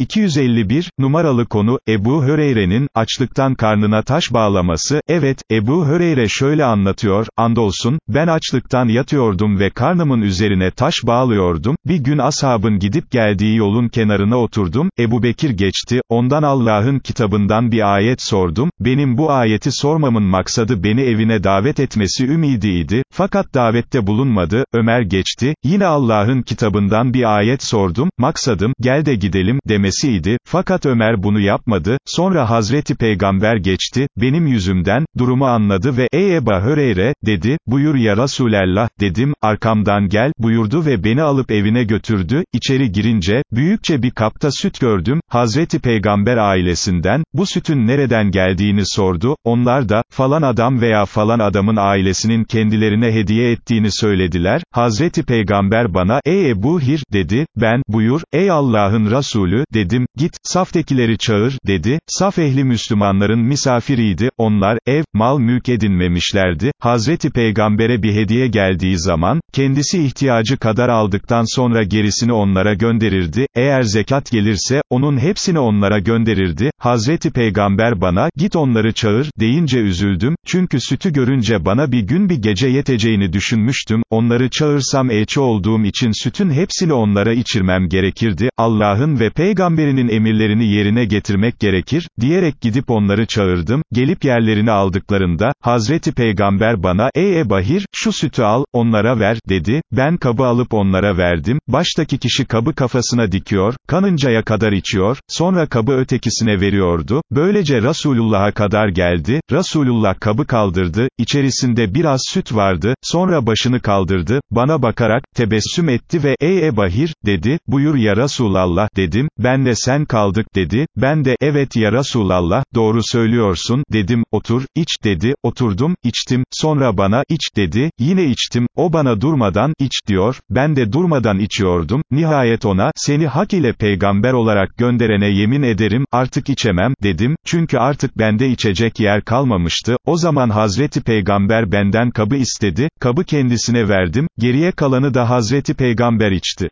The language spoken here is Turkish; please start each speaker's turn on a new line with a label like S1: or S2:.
S1: 251, numaralı konu, Ebu Höreyre'nin, açlıktan karnına taş bağlaması, evet, Ebu Höreyre şöyle anlatıyor, andolsun, ben açlıktan yatıyordum ve karnımın üzerine taş bağlıyordum, bir gün ashabın gidip geldiği yolun kenarına oturdum, Ebu Bekir geçti, ondan Allah'ın kitabından bir ayet sordum, benim bu ayeti sormamın maksadı beni evine davet etmesi ümidiydi, fakat davette bulunmadı, Ömer geçti, yine Allah'ın kitabından bir ayet sordum, maksadım, gel de gidelim, demesiydi, fakat Ömer bunu yapmadı, sonra Hazreti Peygamber geçti, benim yüzümden, durumu anladı ve, ey Eba Höreyre, dedi, buyur ya Resulallah, dedim, arkamdan gel, buyurdu ve beni alıp evine götürdü, içeri girince, büyükçe bir kapta süt gördüm, Hazreti Peygamber ailesinden, bu sütün nereden geldiğini sordu, onlar da, falan adam veya falan adamın ailesinin kendilerine hediye ettiğini söylediler, Hazreti Peygamber bana, ey Ebu Hir, dedi, ben, buyur, ey Allah'ın Resulü, dedim, git, saftekileri çağır, dedi, saf ehli Müslümanların misafiriydi, onlar, ev, mal mülk edinmemişlerdi, Hazreti Peygamber'e bir hediye geldiği zaman, kendisi ihtiyacı kadar aldıktan sonra gerisini onlara gönderirdi, eğer zekat gelirse, onun hepsini onlara gönderirdi, Hazreti Peygamber bana, git onları çağır, deyince üzüldüm, çünkü sütü görünce bana bir gün bir gece yeteceğini düşünmüştüm, onları çağırsam elçi olduğum için sütün hepsini onlara içirmem gerekirdi, Allah'ın ve peygamberinin emirlerini yerine getirmek gerekir, diyerek gidip onları çağırdım, gelip yerlerini aldıklarında, Hazreti Peygamber bana, ey Ebahir, şu sütü al, onlara ver, dedi, ben kabı alıp onlara verdim, baştaki kişi kabı kafasına dikiyor, kanıncaya kadar içiyor, sonra kabı ötekisine veriyordu, böylece Resulullah'a kadar geldi, Resulullah kabı kaldırdı, içerisinde biraz süt vardı, sonra başını kaldırdı, bana bakarak, tebessüm etti ve, ey Ebahir, dedi, buyur ya Resulallah, dedim, ben de sen kaldık, dedi, ben de, evet ya Resulallah, doğru söylüyorsun, dedim, otur, iç, dedi, oturdum, içtim, sonra bana, iç, dedi, yine içtim, o bana durmadan, iç, diyor, ben de durmadan içiyordum, nihayet ona, seni hak ile peygamber olarak gönderene yemin ederim, artık içemem, dedim, çünkü artık bende içecek yer kalmamıştı, o zaman Hazreti Peygamber benden kabı istedi, kabı kendisine verdim, geriye kalanı da Hazreti Peygamber içti.